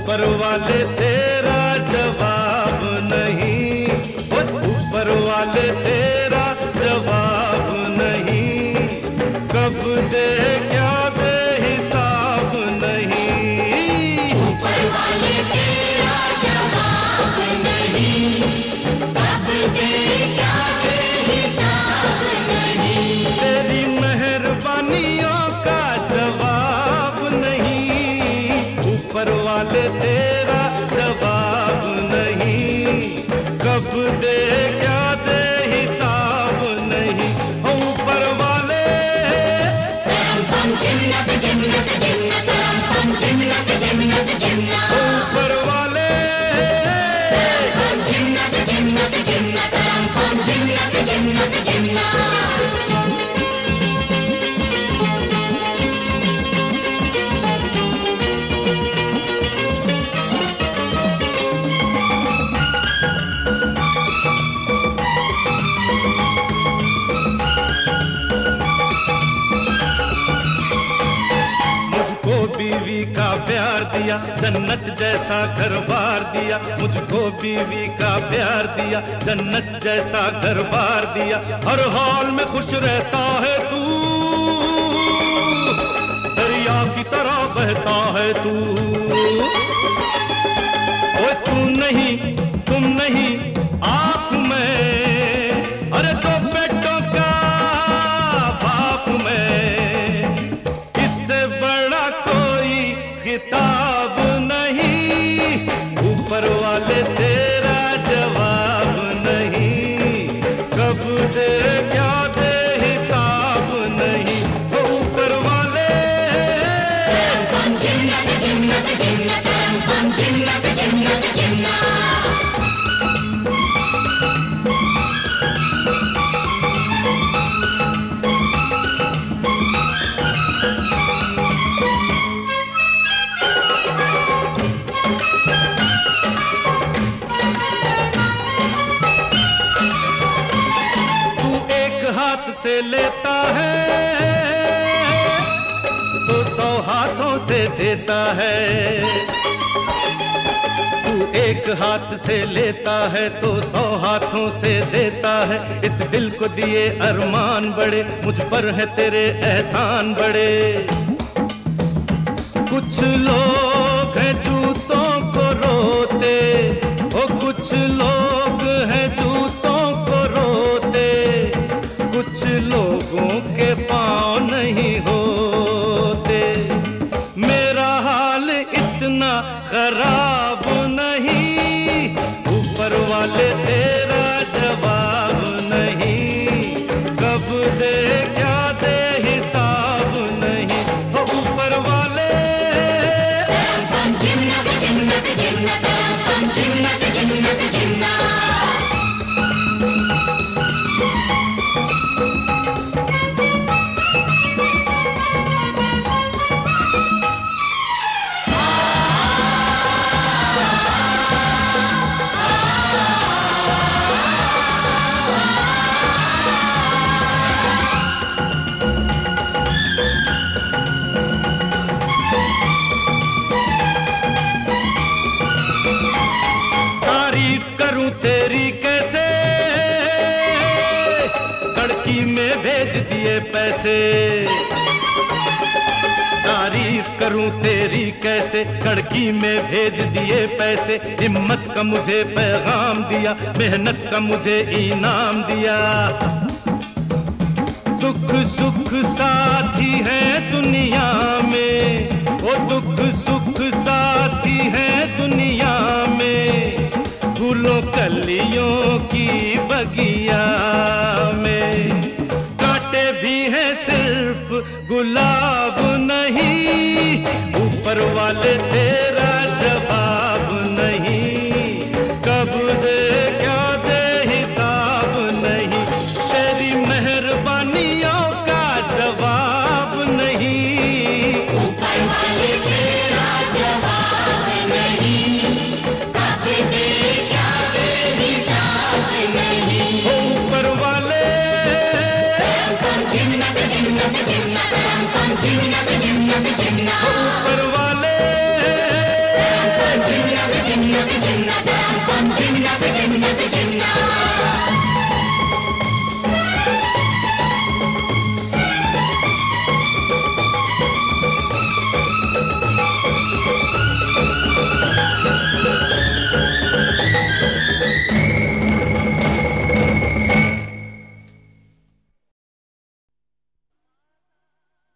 ऊपर वाले तेरा जवाब नहीं। ऊपर वाले तेरा दिया, जन्नत जैसा घर बार दिया, मुझको बीवी का प्यार दिया, जन्नत जैसा घर बार दिया, हर हाल में खुश रहता है तू। दरिया की तरह बहता है तू। ओ तू नहीं, तुम नहीं से लेता है तो सौ हाथों से देता है। एक हाथ से लेता है तो सौ हाथों से देता है। इस दिल को दिए अरमान बड़े, मुझ पर है तेरे एहसान बड़े। कुछ लोग जन्नत में भेज दिए पैसे। तारीफ़ करूँ तेरी कैसे? कड़की में भेज दिए पैसे। हिम्मत का मुझे पैगाम दिया, मेहनत का मुझे इनाम दिया। सुख सुख साथी है दुनिया में। वो दुख, सुख साथी है दुनिया में। फूलों, कलियों सिर्फ़ गुलाब नहीं ऊपर वाले तेरे ऊपर वाले।